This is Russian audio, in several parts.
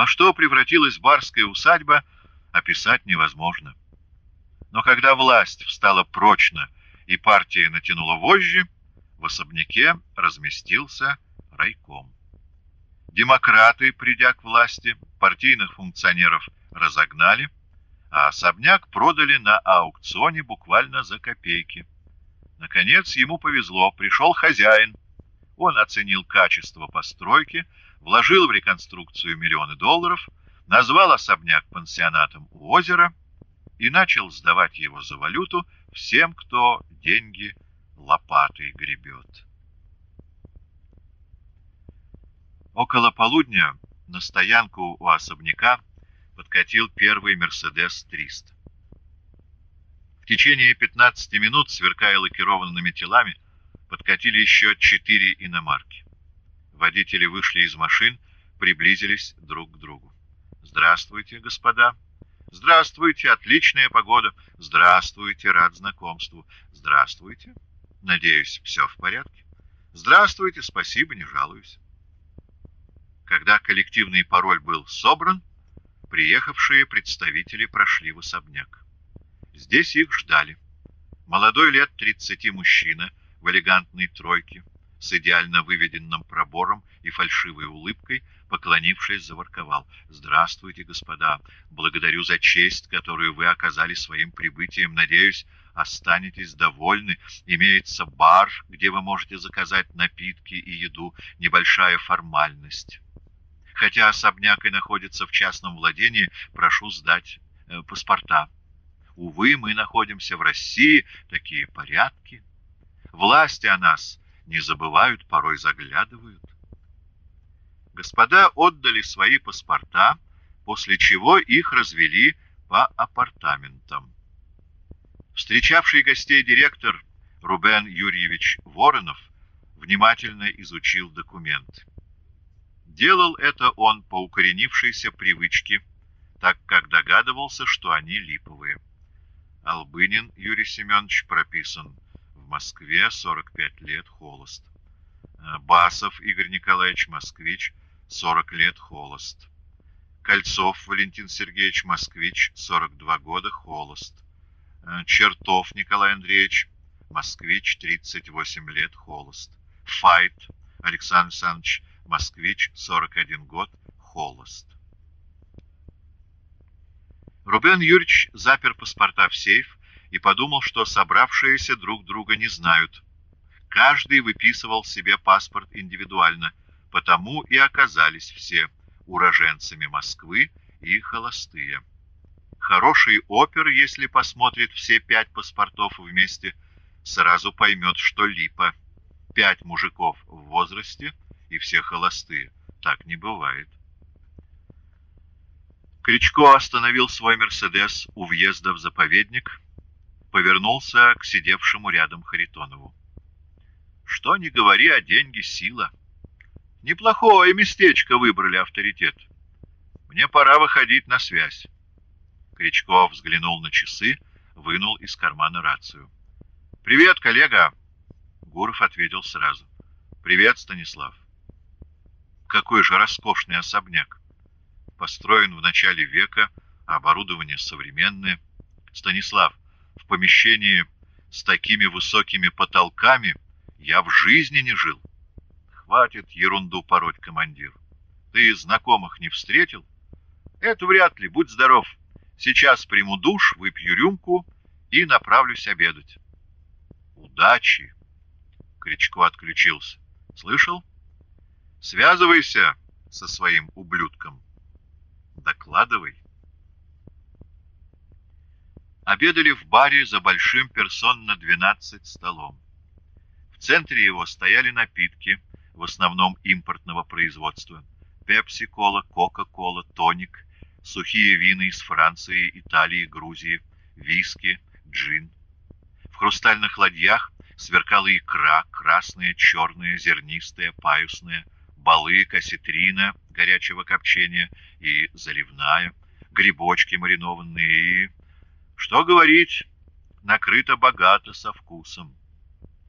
Во что превратилась барская усадьба, описать невозможно. Но когда власть встала прочно и партия натянула вожжи, в особняке разместился райком. Демократы, придя к власти, партийных функционеров разогнали, а особняк продали на аукционе буквально за копейки. Наконец ему повезло, пришел хозяин. Он оценил качество постройки, вложил в реконструкцию миллионы долларов, назвал особняк пансионатом у озера и начал сдавать его за валюту всем, кто деньги лопатой гребет. Около полудня на стоянку у особняка подкатил первый «Мерседес-300». В течение 15 минут, сверкая лакированными телами, подкатили еще четыре иномарки. Водители вышли из машин, приблизились друг к другу. «Здравствуйте, господа!» «Здравствуйте! Отличная погода!» «Здравствуйте! Рад знакомству!» «Здравствуйте! Надеюсь, все в порядке?» «Здравствуйте! Спасибо, не жалуюсь!» Когда коллективный пароль был собран, приехавшие представители прошли в особняк. Здесь их ждали. Молодой лет 30 мужчина в элегантной тройке, с идеально выведенным пробором и фальшивой улыбкой, поклонившись, заворковал. «Здравствуйте, господа! Благодарю за честь, которую вы оказали своим прибытием. Надеюсь, останетесь довольны. Имеется бар, где вы можете заказать напитки и еду. Небольшая формальность». Хотя особняк и находится в частном владении, прошу сдать э, паспорта. Увы, мы находимся в России, такие порядки. Власти о нас не забывают, порой заглядывают. Господа отдали свои паспорта, после чего их развели по апартаментам. Встречавший гостей директор Рубен Юрьевич Воронов внимательно изучил документы. Делал это он по укоренившейся привычке, так как догадывался, что они липовые. Албынин Юрий Семенович прописан Москве, 45 лет, холост. Э, Басов Игорь Николаевич, москвич, 40 лет, холост. Кольцов Валентин Сергеевич, москвич, 42 года, холост. Э, Чертов Николай Андреевич, москвич, 38 лет, холост. Файт Александр Александрович, москвич, 41 год, холост. Рубен Юрьевич запер паспорта в сейф и подумал, что собравшиеся друг друга не знают. Каждый выписывал себе паспорт индивидуально, потому и оказались все уроженцами Москвы и холостые. Хороший опер, если посмотрит все пять паспортов вместе, сразу поймет, что липа. Пять мужиков в возрасте — и все холостые. Так не бывает. Кричко остановил свой «Мерседес» у въезда в заповедник, повернулся к сидевшему рядом Харитонову. «Что не говори, а деньги — сила. Неплохое местечко выбрали авторитет. Мне пора выходить на связь». Кричко взглянул на часы, вынул из кармана рацию. «Привет, коллега!» Гуров ответил сразу. «Привет, Станислав. Какой же роскошный особняк! Построен в начале века, оборудование современное. Станислав, в помещении с такими высокими потолками я в жизни не жил. Хватит ерунду пороть, командир. Ты знакомых не встретил? Это вряд ли, будь здоров. Сейчас приму душ, выпью рюмку и направлюсь обедать. Удачи! Кричко отключился. Слышал? Связывайся со своим ублюдком. Докладывай. Обедали в баре за большим персон на 12 столом. В центре его стояли напитки, в основном импортного производства. Пепси-кола, Кока-кола, тоник, сухие вина из Франции, Италии, Грузии, виски, джин. В хрустальных ладьях сверкала икра, красная, черная, зернистая, паюсная, балы, осетрина горячего копчения и заливная, грибочки маринованные и... Что говорить, накрыто богато, со вкусом.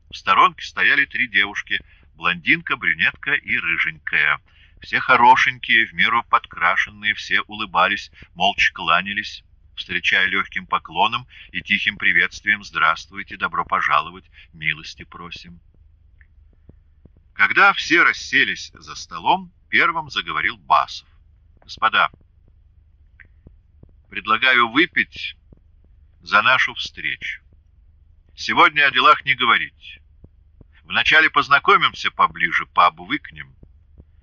В сторонке стояли три девушки, блондинка, брюнетка и рыженькая. Все хорошенькие, в меру подкрашенные, все улыбались, молча кланялись, встречая легким поклоном и тихим приветствием «Здравствуйте, добро пожаловать, милости просим». Когда все расселись за столом, первым заговорил Басов. «Господа, предлагаю выпить за нашу встречу. Сегодня о делах не говорить. Вначале познакомимся поближе, пообвыкнем,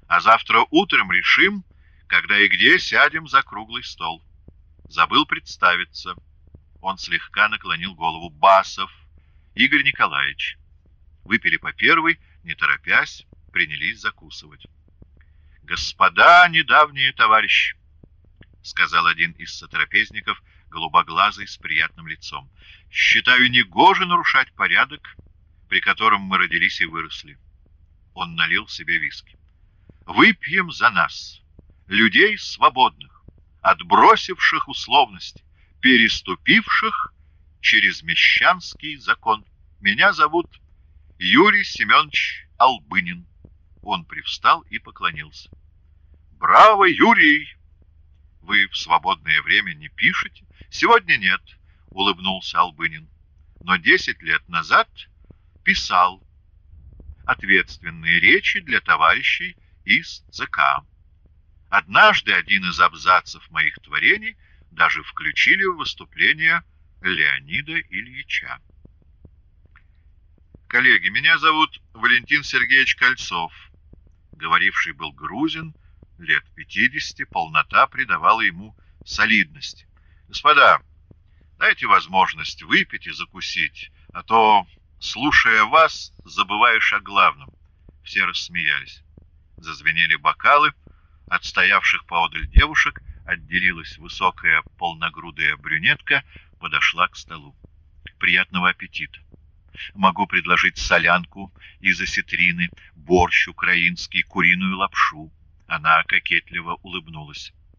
а завтра утром решим, когда и где сядем за круглый стол. Забыл представиться. Он слегка наклонил голову. Басов Игорь Николаевич. Выпили по первой, не торопясь, принялись закусывать. «Господа недавние товарищи!» — сказал один из сотрапезников, голубоглазый, с приятным лицом. «Считаю негоже нарушать порядок, при котором мы родились и выросли». Он налил себе виски. «Выпьем за нас, людей свободных, отбросивших условности, переступивших через мещанский закон. Меня зовут Юрий Семенович Албынин». Он привстал и поклонился. «Браво, Юрий!» Вы в свободное время не пишете? Сегодня нет, улыбнулся Албынин. Но десять лет назад писал ответственные речи для товарищей из ЦК. Однажды один из абзацев моих творений даже включили в выступление Леонида Ильича. Коллеги, меня зовут Валентин Сергеевич Кольцов. Говоривший был грузин, лет пятидесяти, полнота придавала ему солидность. Господа, дайте возможность выпить и закусить, а то, слушая вас, забываешь о главном. Все рассмеялись. Зазвенели бокалы, от стоявших поодаль девушек отделилась высокая полногрудая брюнетка, подошла к столу. Приятного аппетита! Могу предложить солянку из осетрины, борщ украинский, куриную лапшу. Она кокетливо улыбнулась.